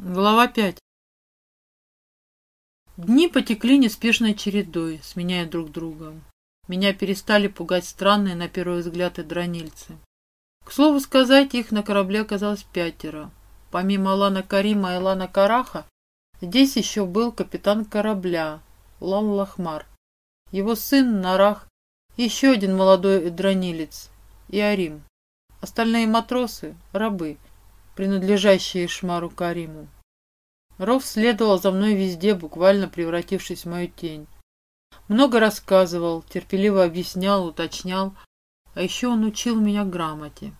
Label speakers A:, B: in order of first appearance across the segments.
A: Глава 5. Дни потекли неспешной чередой, сменяя друг друга. Меня перестали пугать странные, на первый взгляд, и дронильцы. К слову сказать, их на корабле оказалось пятеро. Помимо Алана Карима и Лана Караха, здесь еще был капитан корабля Лан Лахмар, его сын Нарах, еще один молодой дронилец и Арим. Остальные матросы – рабы – принадлежащие Шмару Кариму. Ров следовал за мной везде, буквально превратившись в мою тень. Много рассказывал, терпеливо объяснял, уточнял, а еще он учил меня грамоте.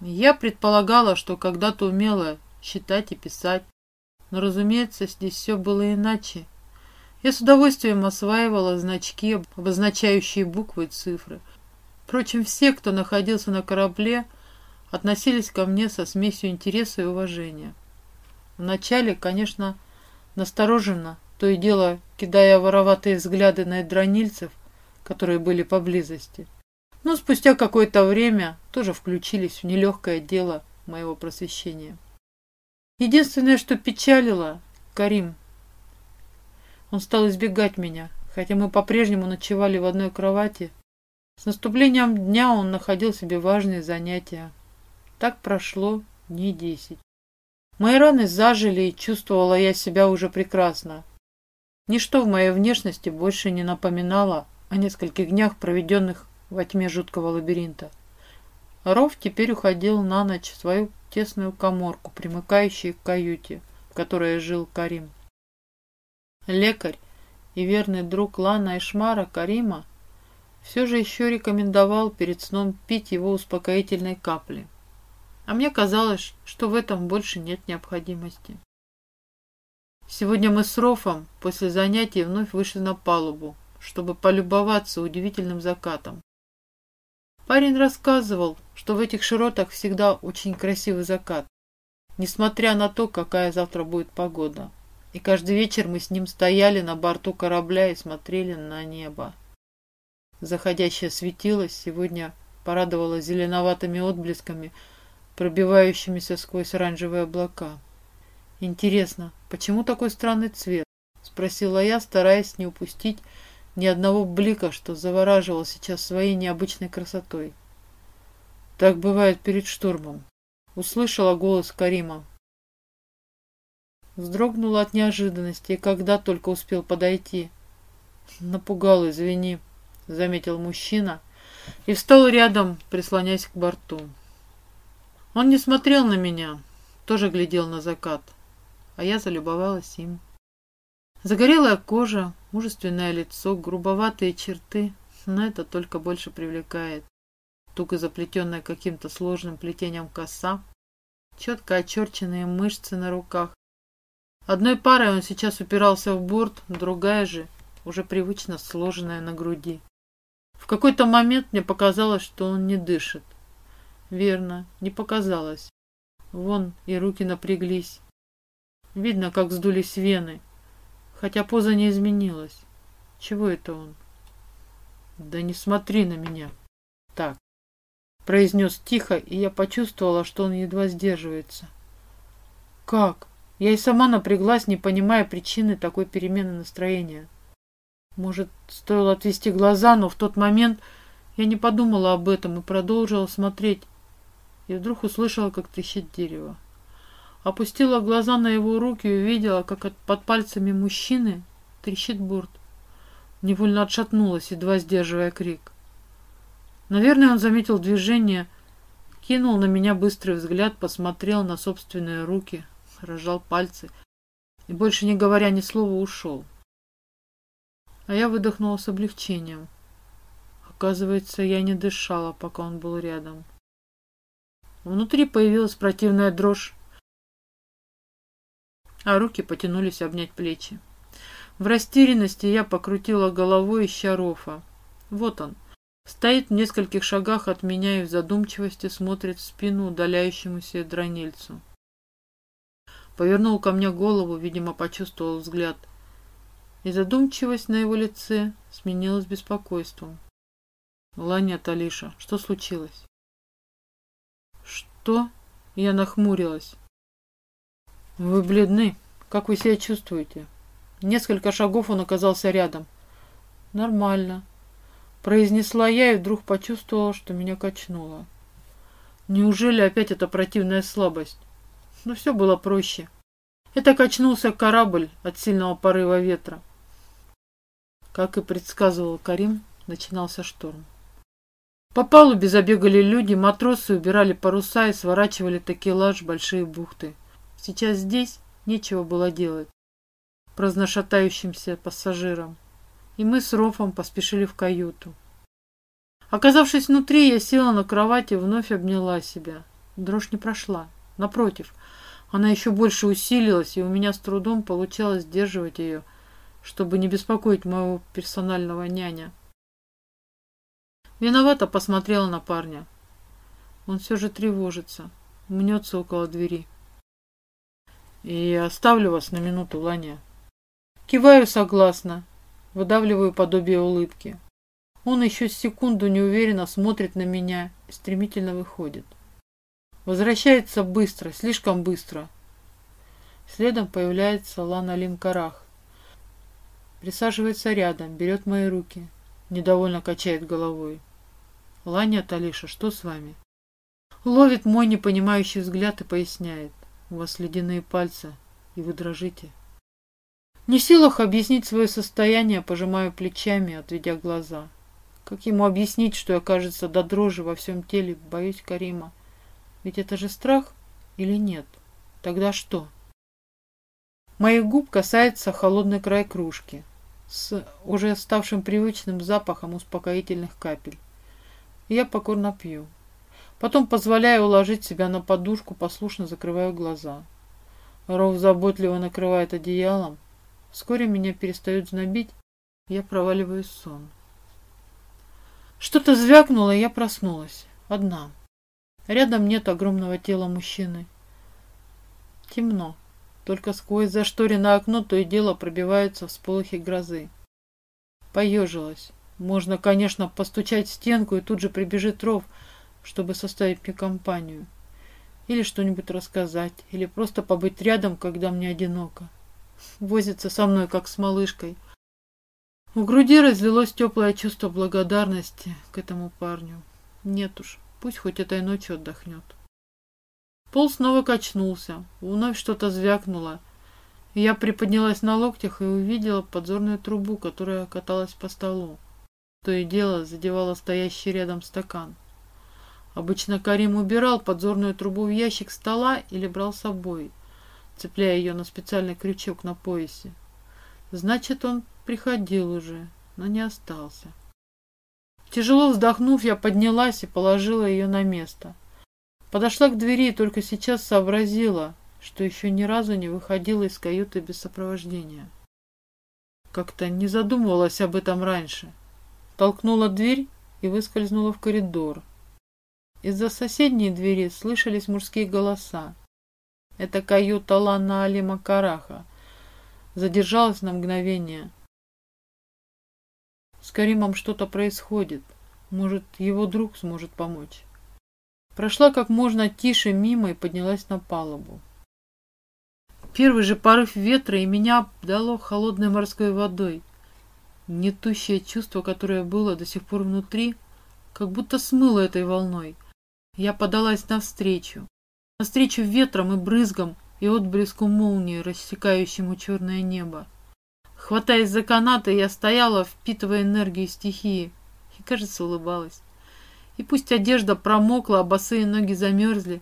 A: Я предполагала, что когда-то умела считать и писать, но, разумеется, здесь все было иначе. Я с удовольствием осваивала значки, обозначающие буквы и цифры. Впрочем, все, кто находился на корабле, относились ко мне со смесью интереса и уважения. Вначале, конечно, настороженно, то и дело кидая вороватые взгляды на дронильцев, которые были поблизости. Но спустя какое-то время тоже включились в нелегкое дело моего просвещения. Единственное, что печалило, Карим. Он стал избегать меня, хотя мы по-прежнему ночевали в одной кровати. С наступлением дня он находил себе важные занятия, так прошло дней десять. Мои раны зажили, и чувствовала я себя уже прекрасно. Ничто в моей внешности больше не напоминало о нескольких днях, проведенных во тьме жуткого лабиринта. Ров теперь уходил на ночь в свою тесную коморку, примыкающую к каюте, в которой жил Карим. Лекарь и верный друг Лана и Шмара Карима все же еще рекомендовал перед сном пить его успокоительной капли. А мне казалось, что в этом больше нет необходимости. Сегодня мы с Рофом после занятий вновь вышли на палубу, чтобы полюбоваться удивительным закатом. Парень рассказывал, что в этих широтах всегда очень красивый закат, несмотря на то, какая завтра будет погода. И каждый вечер мы с ним стояли на борту корабля и смотрели на небо. Заходящее светило сегодня порадовало зеленоватыми отблесками – пробивающимися сквозь оранжевые облака. «Интересно, почему такой странный цвет?» — спросила я, стараясь не упустить ни одного блика, что завораживал сейчас своей необычной красотой. Так бывает перед штурмом. Услышала голос Карима. Вздрогнула от неожиданности, когда только успел подойти. Напугал, извини, заметил мужчина и встал рядом, прислоняясь к борту. Он не смотрел на меня, тоже глядел на закат, а я залюбовалась им. Загорелая кожа, мужественное лицо, грубоватые черты, но это только больше привлекает. Туго заплетенная каким-то сложным плетением коса, четко очерченные мышцы на руках. Одной парой он сейчас упирался в борт, другая же уже привычно сложенная на груди. В какой-то момент мне показалось, что он не дышит. Верно, не показалось. Вон и руки напряглись. Видно, как сдулись вены. Хотя поза не изменилась. Чего это он? Да не смотри на меня. Так. Произнес тихо, и я почувствовала, что он едва сдерживается. Как? Я и сама напряглась, не понимая причины такой перемены настроения. Может, стоило отвести глаза, но в тот момент я не подумала об этом и продолжила смотреть и вдруг услышала, как трещит дерево. Опустила глаза на его руки и увидела, как под пальцами мужчины трещит борт. Невольно отшатнулась, едва сдерживая крик. Наверное, он заметил движение, кинул на меня быстрый взгляд, посмотрел на собственные руки, разжал пальцы и, больше не говоря ни слова, ушел. А я выдохнула с облегчением. Оказывается, я не дышала, пока он был рядом. Внутри появилась противная дрожь, а руки потянулись обнять плечи. В растерянности я покрутила головой, ища Рофа. Вот он. Стоит в нескольких шагах от меня и в задумчивости смотрит в спину удаляющемуся дронильцу. Повернул ко мне голову, видимо, почувствовал взгляд. И задумчивость на его лице сменилась беспокойством. «Ланя, Талиша, что случилось?» «Что?» Я нахмурилась. Вы бледны. Как вы себя чувствуете? Несколько шагов он оказался рядом. Нормально. Произнесла я и вдруг почувствовала, что меня качнуло. Неужели опять эта противная слабость? Но все было проще. Это качнулся корабль от сильного порыва ветра. Как и предсказывал Карим, начинался шторм. По палубе забегали люди, матросы убирали паруса и сворачивали такелаж в большие бухты. Сейчас здесь нечего было делать праздношатающимся пассажирам. И мы с Рофом поспешили в каюту. Оказавшись внутри, я села на кровати и вновь обняла себя. Дрожь не прошла. Напротив, она еще больше усилилась, и у меня с трудом получалось сдерживать ее, чтобы не беспокоить моего персонального няня. Виновато посмотрела на парня. Он все же тревожится, мнется около двери. И оставлю вас на минуту, Ланя. Киваю согласно, выдавливаю подобие улыбки. Он еще секунду неуверенно смотрит на меня и стремительно выходит. Возвращается быстро, слишком быстро. Следом появляется Лана Лимкарах. Присаживается рядом, берет мои руки. Недовольно качает головой. Ланя Талиша, что с вами? Ловит мой непонимающий взгляд и поясняет. У вас ледяные пальцы, и вы дрожите. Не в силах объяснить свое состояние, пожимаю плечами, отведя глаза. Как ему объяснить, что я, кажется, до дрожи во всем теле боюсь Карима? Ведь это же страх или нет? Тогда что? Моих губ касается холодный край кружки с уже ставшим привычным запахом успокоительных капель. Я покорно пью. Потом позволяю уложить себя на подушку, послушно закрываю глаза. Ров заботливо накрывает одеялом. Вскоре меня перестают знобить, я проваливаюсь в сон. Что-то звякнуло, и я проснулась. Одна. Рядом нет огромного тела мужчины. Темно. Только сквозь зашторенное окно то и дело пробиваются всполохи грозы. Поежилась. Можно, конечно, постучать в стенку, и тут же прибежит ров, чтобы составить мне компанию. Или что-нибудь рассказать, или просто побыть рядом, когда мне одиноко. Возится со мной, как с малышкой. В груди разлилось теплое чувство благодарности к этому парню. Нет уж, Пусть хоть этой ночью отдохнет. Пол снова качнулся, вновь что-то звякнуло. Я приподнялась на локтях и увидела подзорную трубу, которая каталась по столу. То и дело задевала стоящий рядом стакан. Обычно Карим убирал подзорную трубу в ящик стола или брал с собой, цепляя ее на специальный крючок на поясе. Значит, он приходил уже, но не остался. Тяжело вздохнув, я поднялась и положила ее на место. Подошла к двери и только сейчас сообразила, что еще ни разу не выходила из каюты без сопровождения. Как-то не задумывалась об этом раньше. Толкнула дверь и выскользнула в коридор. Из-за соседней двери слышались мужские голоса. Это каюта Лана Алима Караха. Задержалась на мгновение. С Каримом что-то происходит. Может, его друг сможет помочь. Прошла как можно тише мимо и поднялась на палубу. Первый же порыв ветра и меня обдало холодной морской водой. Нетущее чувство, которое было до сих пор внутри, как будто смыло этой волной. Я подалась навстречу. Навстречу ветрам и брызгам и отблеску молнии, рассекающему черное небо. Хватаясь за канаты, я стояла, впитывая энергию стихии, и, кажется, улыбалась. И пусть одежда промокла, а босые ноги замерзли,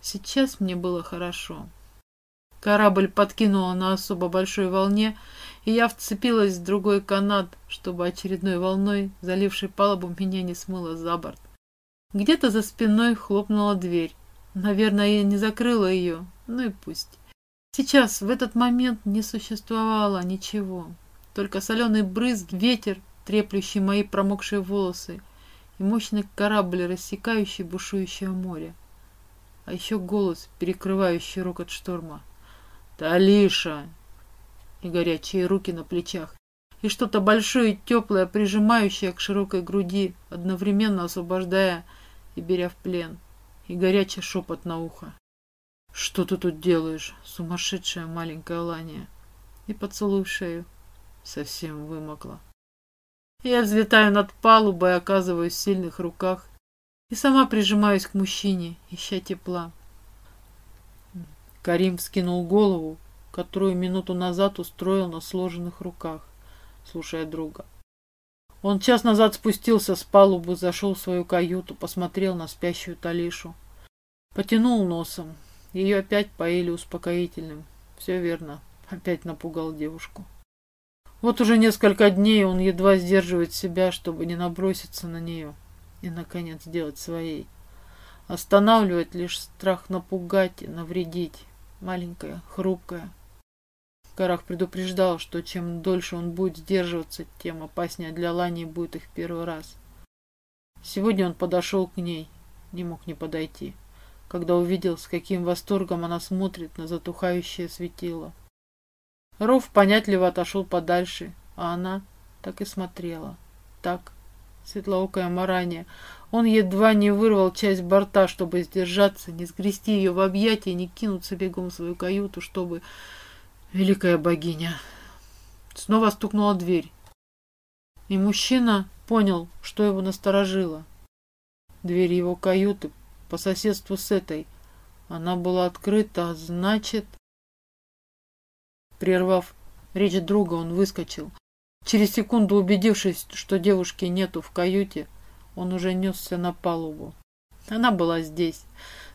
A: сейчас мне было хорошо. Корабль подкинула на особо большой волне, и я вцепилась в другой канат, чтобы очередной волной, залившей палубу, меня не смыло за борт. Где-то за спиной хлопнула дверь. Наверное, я не закрыла ее, ну и пусть. Сейчас, в этот момент, не существовало ничего. Только соленый брызг, ветер, треплющий мои промокшие волосы, и мощный корабль, рассекающий бушующее море. А еще голос, перекрывающий рокот шторма. «Талиша!» И горячие руки на плечах. И что-то большое и теплое, прижимающее к широкой груди, одновременно освобождая и беря в плен. И горячий шепот на ухо. «Что ты тут делаешь, сумасшедшая маленькая Лания?» И поцелуй в шею. Совсем вымокла. Я взлетаю над палубой, оказываюсь в сильных руках и сама прижимаюсь к мужчине, ища тепла. Карим скинул голову, которую минуту назад устроил на сложенных руках, слушая друга. Он час назад спустился с палубы, зашел в свою каюту, посмотрел на спящую Талишу. Потянул носом. Ее опять поили успокоительным. Все верно, опять напугал девушку. Вот уже несколько дней он едва сдерживает себя, чтобы не наброситься на нее и, наконец, сделать своей. Останавливает лишь страх напугать и навредить. Маленькая, хрупкая, Карах предупреждал, что чем дольше он будет сдерживаться, тем опаснее для Лани будет их первый раз. Сегодня он подошел к ней, не мог не подойти, когда увидел, с каким восторгом она смотрит на затухающее светило. Ров понятливо отошел подальше, а она так и смотрела. Так, светлоокая Марания. Он едва не вырвал часть борта, чтобы сдержаться, не сгрести ее в объятия, не кинуться бегом в свою каюту, чтобы Великая богиня. Снова стукнула дверь. И мужчина понял, что его насторожило. Дверь его каюты по соседству с этой. Она была открыта, а значит... Прервав речь друга, он выскочил. Через секунду, убедившись, что девушки нету в каюте, он уже несся на палубу. Она была здесь.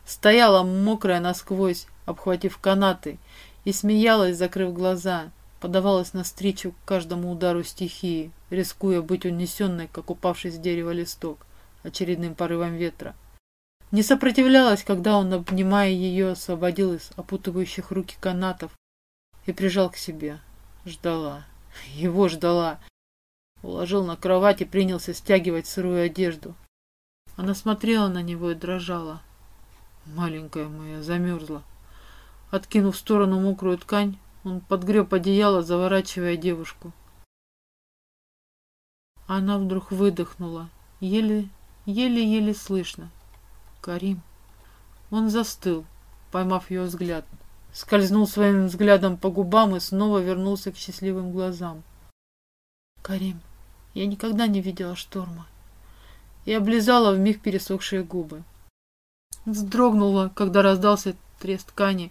A: Стояла мокрая насквозь, обхватив канаты, и смеялась, закрыв глаза, подавалась навстречу каждому удару стихии, рискуя быть унесенной, как упавший с дерева листок, очередным порывом ветра. Не сопротивлялась, когда он, обнимая ее, освободил из опутывающих руки канатов и прижал к себе. Ждала. Его ждала. Уложил на кровать и принялся стягивать сырую одежду. Она смотрела на него и дрожала. Маленькая моя замерзла. Откинув в сторону мокрую ткань, он подгреб одеяло, заворачивая девушку. Она вдруг выдохнула, еле, еле-еле слышно. Карим. Он застыл, поймав ее взгляд. Скользнул своим взглядом по губам и снова вернулся к счастливым глазам. Карим, я никогда не видела шторма. И облизала вмиг пересохшие губы. Вздрогнула, когда раздался треск ткани,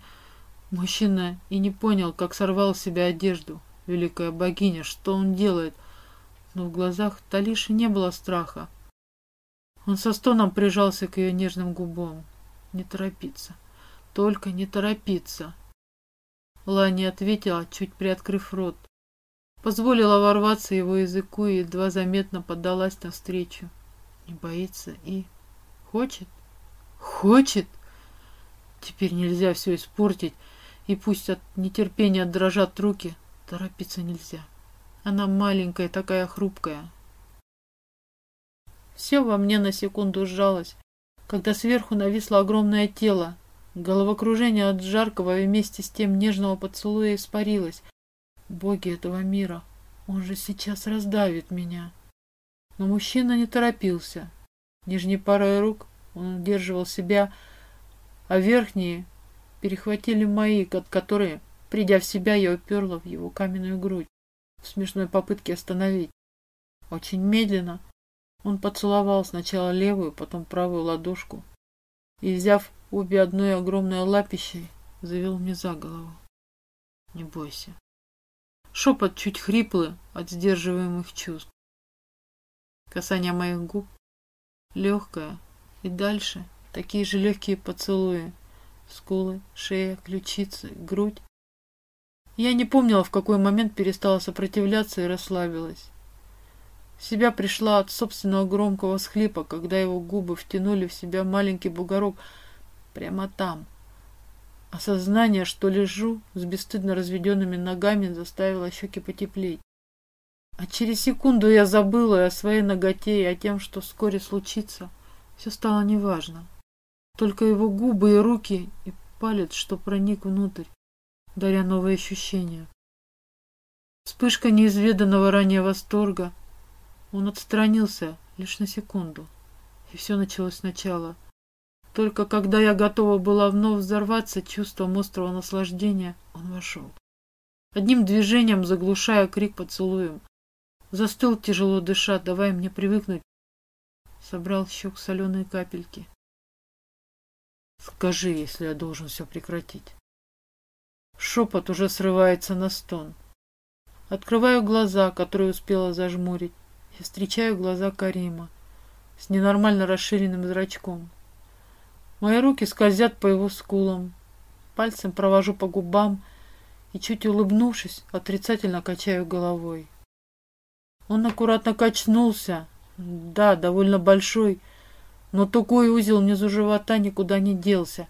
A: Мужчина и не понял, как сорвал с себя одежду. Великая богиня, что он делает? Но в глазах Талиши не было страха. Он со стоном прижался к ее нежным губам. Не торопиться. Только не торопиться. Лани ответила, чуть приоткрыв рот. Позволила ворваться его языку и едва заметно поддалась навстречу. Не боится и... Хочет? Хочет? Теперь нельзя все испортить. И пусть от нетерпения дрожат руки, торопиться нельзя. Она маленькая, такая хрупкая. Все во мне на секунду сжалось, когда сверху нависло огромное тело. Головокружение от жаркого вместе с тем нежного поцелуя испарилось. Боги этого мира, он же сейчас раздавит меня. Но мужчина не торопился. Нижней парой рук он удерживал себя, а верхние перехватили мои, которые, придя в себя, я уперла в его каменную грудь в смешной попытке остановить. Очень медленно он поцеловал сначала левую, потом правую ладошку и, взяв обе одной огромной лапищей, завел мне за голову. Не бойся. Шепот чуть хриплый от сдерживаемых чувств. Касание моих губ легкое, и дальше такие же легкие поцелуи, скулы, шея, ключицы, грудь. Я не помнила, в какой момент перестала сопротивляться и расслабилась. В себя пришла от собственного громкого схлипа, когда его губы втянули в себя маленький бугорок прямо там. Осознание, что лежу с бесстыдно разведенными ногами, заставило щеки потеплеть. А через секунду я забыла и о своей ноготе, и о тем, что вскоре случится. Все стало неважно. Только его губы и руки, и палец, что проник внутрь, даря новые ощущения. Вспышка неизведанного ранее восторга. Он отстранился лишь на секунду, и все началось сначала. Только когда я готова была вновь взорваться чувством острого наслаждения, он вошел. Одним движением, заглушая крик поцелуем, застыл тяжело дыша, давая мне привыкнуть. Собрал щек соленые капельки. Скажи, если я должен все прекратить. Шепот уже срывается на стон. Открываю глаза, которые успела зажмурить, и встречаю глаза Карима с ненормально расширенным зрачком. Мои руки скользят по его скулам. Пальцем провожу по губам и, чуть улыбнувшись, отрицательно качаю головой. Он аккуратно качнулся. Да, довольно большой, но тугой узел внизу живота никуда не делся.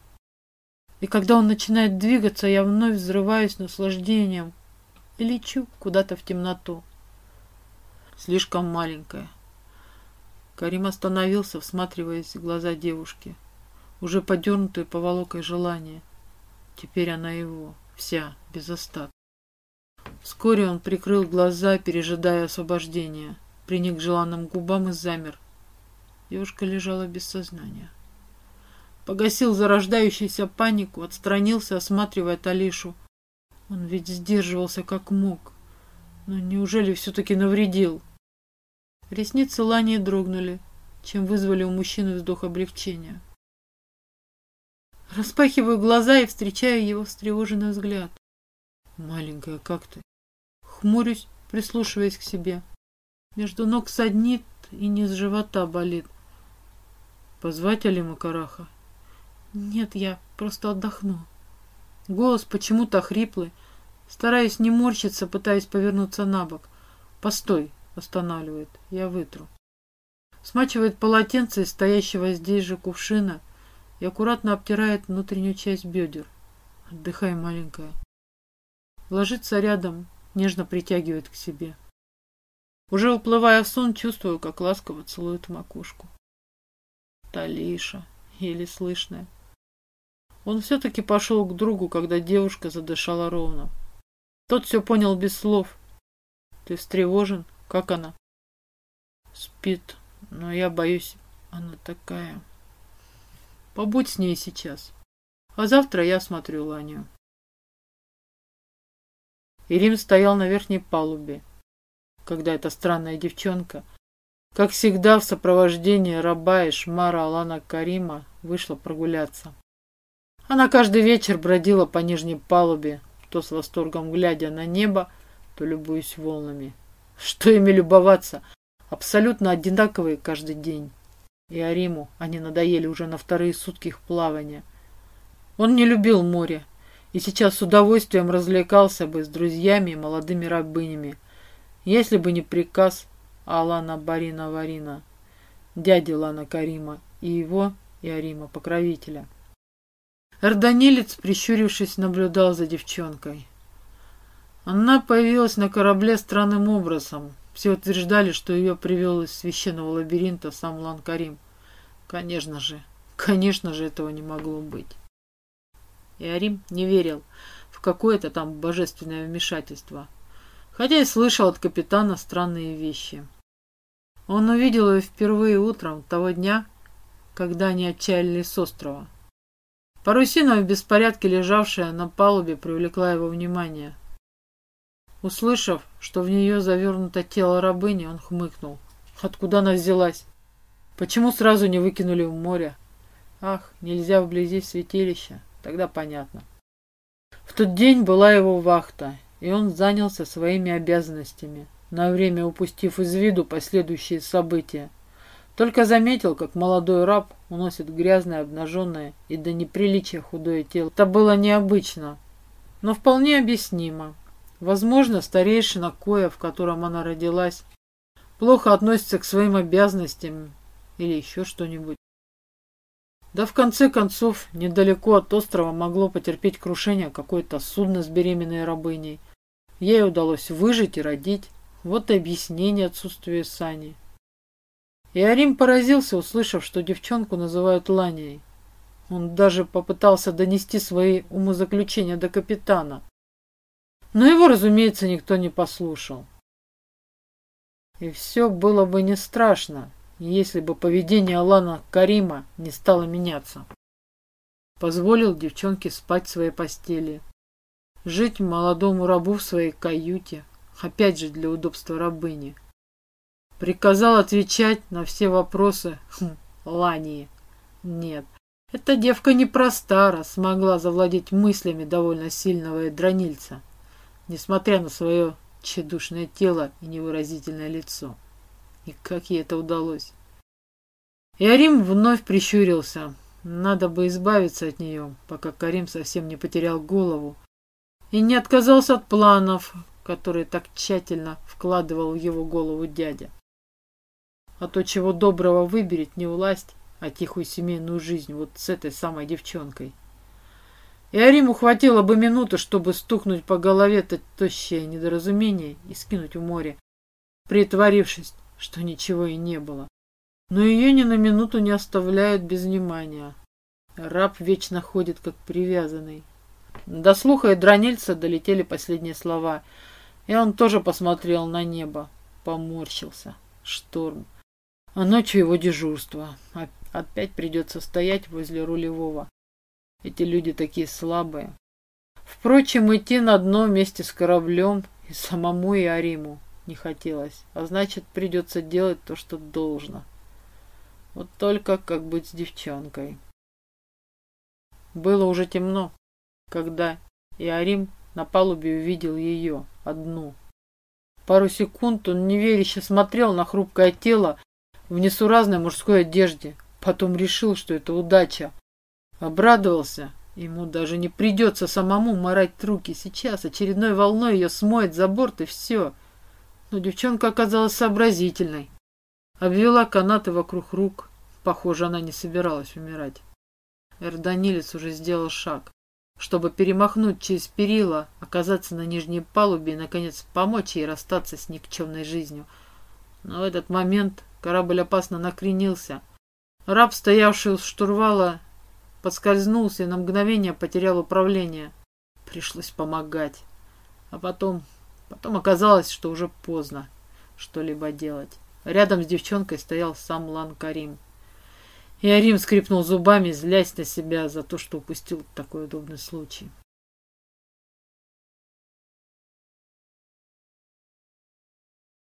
A: И когда он начинает двигаться, я вновь взрываюсь наслаждением и лечу куда-то в темноту. Слишком маленькая. Карим остановился, всматриваясь в глаза девушки, уже подернутые поволокой желания. Теперь она его, вся, без остатка. Вскоре он прикрыл глаза, пережидая освобождения, приник к желанным губам и замер. Девушка лежала без сознания. Погасил зарождающуюся панику, отстранился, осматривая Талишу. Он ведь сдерживался как мог. Но неужели все-таки навредил? Ресницы Лани дрогнули, чем вызвали у мужчины вздох облегчения. Распахиваю глаза и встречаю его встревоженный взгляд. «Маленькая, как ты?» Хмурюсь, прислушиваясь к себе. Между ног саднит и низ живота болит. Позвать Алима Караха? Нет, я просто отдохну. Голос почему-то хриплый. Стараюсь не морщиться, пытаясь повернуться на бок. Постой, останавливает. Я вытру. Смачивает полотенце из стоящего здесь же кувшина и аккуратно обтирает внутреннюю часть бедер. Отдыхай, маленькая. Ложится рядом, нежно притягивает к себе. Уже уплывая в сон, чувствую, как ласково целует макушку. Талиша, еле слышная. Он все-таки пошел к другу, когда девушка задышала ровно. Тот все понял без слов. Ты встревожен? Как она? Спит, но я боюсь, она такая. Побудь с ней сейчас. А завтра я смотрю Ланю. Ирим стоял на верхней палубе, когда эта странная девчонка, как всегда в сопровождении раба и шмара Алана Карима, вышла прогуляться. Она каждый вечер бродила по нижней палубе, то с восторгом глядя на небо, то любуясь волнами. Что ими любоваться? Абсолютно одинаковые каждый день. И Ариму они надоели уже на вторые сутки их плавания. Он не любил море, и сейчас с удовольствием развлекался бы с друзьями и молодыми рабынями, если бы не приказ Алана Барина Варина, дяди Лана Карима и его, и Арима, покровителя. Эрданилец, прищурившись, наблюдал за девчонкой. Она появилась на корабле странным образом. Все утверждали, что ее привел из священного лабиринта сам Ланкарим. Конечно же, конечно же, этого не могло быть. И Арим не верил в какое-то там божественное вмешательство. Хотя и слышал от капитана странные вещи. Он увидел ее впервые утром того дня, когда они отчаялись с острова. Парусина в беспорядке, лежавшая на палубе, привлекла его внимание. Услышав, что в нее завернуто тело рабыни, он хмыкнул. Откуда она взялась? Почему сразу не выкинули в море? Ах, нельзя вблизи святилища. Тогда понятно. В тот день была его вахта, и он занялся своими обязанностями, на время упустив из виду последующие события. Только заметил, как молодой раб уносит грязное, обнаженное и до неприличия худое тело. Это было необычно, но вполне объяснимо. Возможно, старейшина Коя, в котором она родилась, плохо относится к своим обязанностям или еще что-нибудь. Да в конце концов, недалеко от острова могло потерпеть крушение какое-то судно с беременной рабыней. Ей удалось выжить и родить. Вот и объяснение отсутствия Сани. И Арим поразился, услышав, что девчонку называют Ланией. Он даже попытался донести свои умозаключения до капитана. Но его, разумеется, никто не послушал. И все было бы не страшно, если бы поведение Алана Карима не стало меняться. позволил девчонке спать в своей постели, жить молодому рабу в своей каюте, опять же для удобства рабыни. Приказал отвечать на все вопросы хм, Лании. Нет, эта девка непроста, раз смогла завладеть мыслями довольно сильного дронильца, несмотря на свое тщедушное тело и невыразительное лицо. И как ей это удалось? Иарим вновь прищурился. Надо бы избавиться от нее, пока Карим совсем не потерял голову и не отказался от планов, которые так тщательно вкладывал в его голову дядя. А то, чего доброго выберет не власть, а тихую семейную жизнь вот с этой самой девчонкой. И Ариму хватило бы минуты, чтобы стукнуть по голове это тощее недоразумение и скинуть в море, притворившись, что ничего и не было. Но ее ни на минуту не оставляют без внимания. Раб вечно ходит, как привязанный. До слуха и дронильца долетели последние слова, и он тоже посмотрел на небо, поморщился. Шторм. А ночью его дежурство. Опять придется стоять возле рулевого. Эти люди такие слабые. Впрочем, идти на дно вместе с кораблем и самому и Ариму не хотелось. А значит, придется делать то, что должно. Вот только как быть с девчонкой. Было уже темно, когда Иарим на палубе увидел ее, одну. Пару секунд он неверяще смотрел на хрупкое тело в несуразной мужской одежде, потом решил, что это удача. Обрадовался, ему даже не придется самому морать руки. Сейчас очередной волной ее смоет за борт и все. Но девчонка оказалась сообразительной. Обвела канаты вокруг рук. Похоже, она не собиралась умирать. Эрдонилец уже сделал шаг, чтобы перемахнуть через перила, оказаться на нижней палубе и, наконец, помочь ей расстаться с никчемной жизнью. Но в этот момент корабль опасно накренился. Раб, стоявший у штурвала, подскользнулся и на мгновение потерял управление. Пришлось помогать. А потом... Потом оказалось, что уже поздно что-либо делать. Рядом с девчонкой стоял сам Лан Карим. И Арим скрипнул зубами, злясь на себя за то, что упустил такой удобный случай.